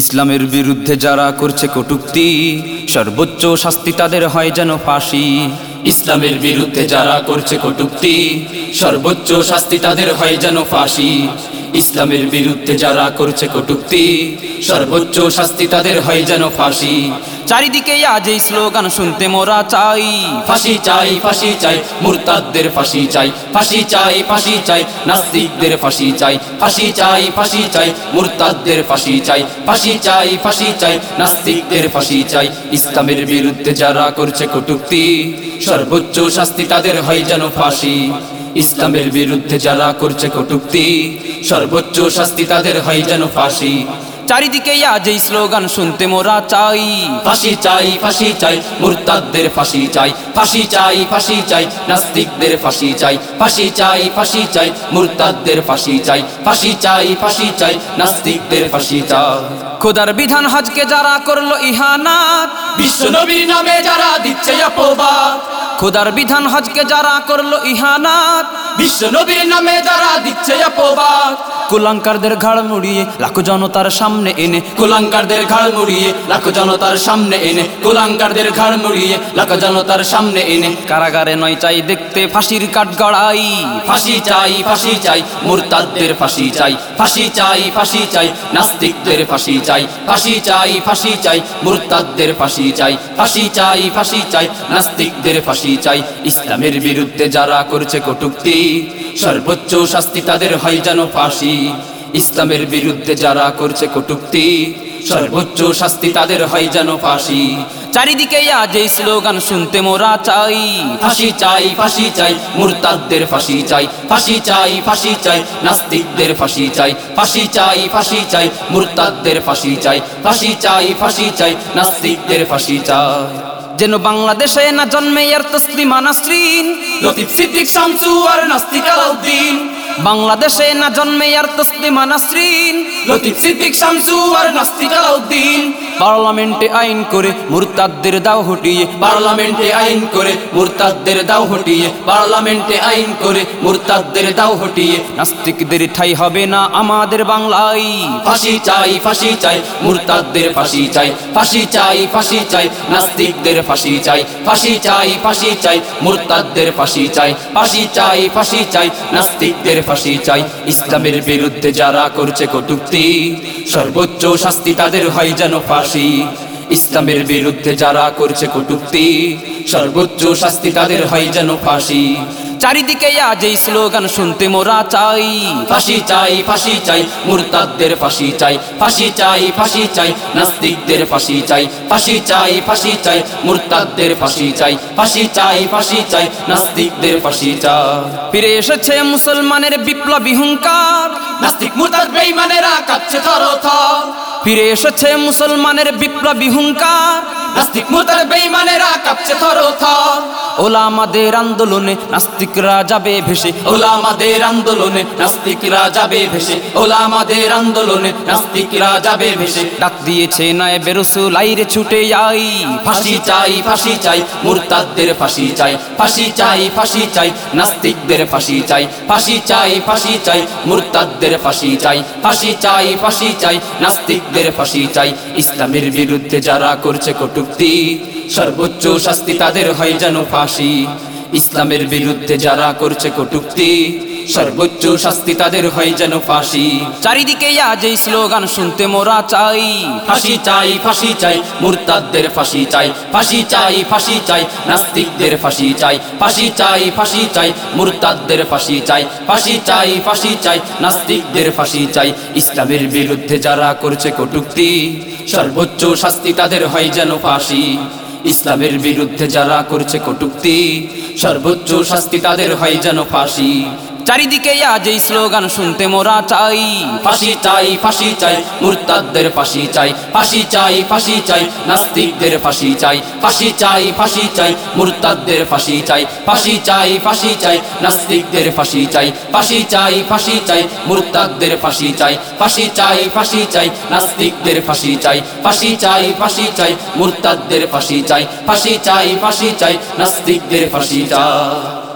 ইসলামের বিরুদ্ধে যারা করছে কটুক্তি, সর্বোচ্চ শাস্তি তাদের হয় যেন ফাঁসি। ইসলামের বিরুদ্ধে যারা করছে কটুক্তি, সর্বোচ্চ শাস্তি তাদের হয় যেন ফাঁসি। ইসলামের বিরুদ্ধে যারা করছে কটুক্তি সর্বোচ্চ শাস্তি তাদের হয় যেন ফাঁসি চারিদিকে আজ এই স্লোগান শুনতে মোরা চাই ফাঁসি চাই ফাঁসি চাই মুরতাদদের ফাঁসি চাই ফাঁসি চাই ফাঁসি চাই নাস্তিকদের ফাঁসি চাই ফাঁসি চাই ফাঁসি চাই মুরতাদদের ফাঁসি চাই ফাঁসি চাই ফাঁসি চাই নাস্তিকদের ফাঁসি চাই ইসলামের বিরুদ্ধে যারা করছে কটুক্তি সর্বোচ্চ শাস্তি তাদের হয় যেন ফাঁসি ইসলামের বিরুদ্ধে যারা করছে কটুক্তি সর্বোচ্চ শাস্তি তাদের হয় যেন ফাঁসি চারিদিকে আজ এই স্লোগান শুনতে মোরা চাই ফাঁসি চাই ফাঁসি চাই মুরতাদদের ফাঁসি চাই ফাঁসি চাই ফাঁসি চাই নাস্তিকদের ফাঁসি চাই ফাঁসি চাই ফাঁসি চাই মুরতাদদের ফাঁসি চাই ফাঁসি চাই ফাঁসি চাই নাস্তিকদের ফাঁসি চাই খোদার বিধান হজকে যারা করল ইহানাত বিশ্ব নবীর নামে যারা দিচ্ছে অপবাদ খোদার বিধান হজকে যারা করল ইহানাত, বিশ্ব নবীর নামে যারা দিচ্ছে অপবাদ। কুলাঙ্কারদের ঘাড় মুড়িয়ে লাখো জনতার সামনে এনে, কুলাঙ্কারদের ঘাড় মুড়িয়ে লাখো জনতার সামনে এনে, কুলাঙ্কারদের ঘাড় মুড়িয়ে লাখো জনতার সামনে এনে। কারাগারে নয় চাই দেখতে ফাঁসির কাঠ গড়াই ফাঁসি চাই ফাঁসি চাই, মুরতাদদের ফাঁসি চাই। ফাঁসি চাই ফাঁসি চাই, নাস্তিকদের ফাঁসি চাই। ফাঁসি চাই ফাঁসি চাই, মুরতাদদের ফাঁসি চাই। ফাঁসি চাই ফাঁসি চাই, নাস্তিকদের ফাঁসি চাই ইসলামের বিরুদ্ধে যারা করছে কটুক্তি। সর্বোচ্চ শাস্তি তাদের হয় যেন ফাঁসি। ইসলামের বিরুদ্ধে যারা করছে কটুক্তি, সর্বোচ্চ শাস্তি তাদের হয় যেন ফাঁসি। চারিদিকে আজ এই স্লোগান শুনতে মোরা চাই। ফাঁসি চাই ফাঁসি চাই, মুরতাদদের ফাঁসি চাই। ফাঁসি চাই ফাঁসি চাই, নাস্তিকদের ফাঁসি চাই। ফাঁসি চাই ফাঁসি চাই, মুরতাদদের ফাঁসি চাই। ফাঁসি চাই ফাঁসি চাই, নাস্তিকদের ফাঁসি চাই। যেন বাংলাদেশে না জন্মে আর তসলিমা নাসরিন লতিফ সিদ্দিক শামসু আর নাস্তিকা আলাউদ্দিন। বাংলাদেশে না জন্মে আর তসলিমা নাসরিন লতিফ সিদ্দিক শামসু আর পার্লামেন্টে আইন করে মুরতাদদের দাও হটিয়ে পার্লামেন্টে আইন করে মুরতাদদের দাও হটিয়ে পার্লামেন্টে আইন করে মুরতাদদের দাও হটিয়ে নাস্তিকদের ঠাই হবে না আমাদের বাংলায় ফাঁসি চাই ফাঁসি চাই মুরতাদদের ফাঁসি চাই ফাঁসি চাই ফাঁসি চাই নাস্তিকদের ফাঁসি চাই ফাঁসি চাই ফাঁসি চাই মুরতাদদের ফাঁসি চাই ফাঁসি চাই ফাঁসি চাই নাস্তিকদের ফাঁসি চাই। ইসলামের বিরুদ্ধে যারা করছে কটুক্তি, সর্বোচ্চ শাস্তি তাদের হয় যেন ফাঁসি। ইসলামের বিরুদ্ধে যারা করছে কটুক্তি, সর্বোচ্চ শাস্তি তাদের হয় যেন ফাঁসি। চারিদিকে আজ এই স্লোগান শুনতে মোরা চাই ফাঁসি চাই ফাঁসি চাই মুরতাদদের ফাঁসি চাই ফাঁসি চাই ফাঁসি চাই নাস্তিকদের ফাঁসি চাই ফাঁসি চাই ফাঁসি চাই মুরতাদদের ফাঁসি চাই ফাঁসি চাই ফাঁসি চাই নাস্তিকদের ফাঁসি চাই ফিরে এসেছে মুসলমানের বিপ্লবী হুঙ্কার নাস্তিক মুরতাদ বেঈমানেরা কাঁপছে থরথর ফিরে এসেছে মুসলমানের বিপ্লবী হুঙ্কার নাস্তিক কাঁপছে থরথর ওলামাদের আন্দোলনে নাস্তিকরা যাবে ভেসে ওলামাদের আন্দোলনে নাস্তিকরা যাবে ভেসে ওলামাদের আন্দোলনে নাস্তিকরা যাবে ভেসে ডাক দিয়েছে নায় বেরসুল আইরে ছুটে আই ফাঁসি চাই ফাঁসি চাই মুরতাদদের ফাঁসি চাই ফাঁসি চাই ফাঁসি চাই নাস্তিকদের ফাঁসি চাই ফাঁসি চাই ফাঁসি চাই মুরতাদদের ফাঁসি চাই ফাঁসি চাই ফাঁসি চাই নাস্তিকদের ফাঁসি চাই ইসলামের বিরুদ্ধে যারা করছে কটুক্তি সর্বোচ্চ শাস্তি তাদের হয় যেন ফাঁসি। ইসলামের বিরুদ্ধে যারা করছে কটুক্তি সর্বোচ্চ শাস্তি তাদের হয় যেন ফাঁসি। চারিদিকে আজ এই স্লোগান শুনতে মোরা চাই। ফাঁসি চাই ফাঁসি চাই, মুরতাদদের ফাঁসি চাই। ফাঁসি চাই ফাঁসি চাই, নাস্তিকদের ফাঁসি চাই। ফাঁসি চাই ফাঁসি চাই, মুরতাদদের ফাঁসি চাই। ফাঁসি চাই ফাঁসি চাই, নাস্তিকদের ফাঁসি চাই। ইসলামের বিরুদ্ধে যারা করছে কটুক্তি, সর্বোচ্চ শাস্তি তাদের হয় যেন ফাঁসি। ইসলামের বিরুদ্ধে যারা করছে কটুক্তি, সর্বোচ্চ শাস্তি তাদের হয় যেন ফাঁসি। চারিদিকে আজ এই স্লোগান শুনতে মোরা চাই ফাঁসি চাই ফাঁসি চাই মুরতাদদের ফাঁসি চাই ফাঁসি চাই ফাঁসি চাই নাস্তিকদের ফাঁসি চাই ফাঁসি চাই ফাঁসি চাই মুরতাদদের ফাঁসি চাই ফাঁসি চাই ফাঁসি চাই নাস্তিকদের ফাঁসি চাই ফাঁসি চাই ফাঁসি চাই মুরতাদদের ফাঁসি চাই ফাঁসি চাই ফাঁসি চাই নাস্তিকদের ফাঁসি চাই ফাঁসি চাই ফাঁসি চাই মুরতাদদের ফাঁসি চাই ফাঁসি চাই ফাঁসি চাই নাস্তিকদের ফাঁসি চাই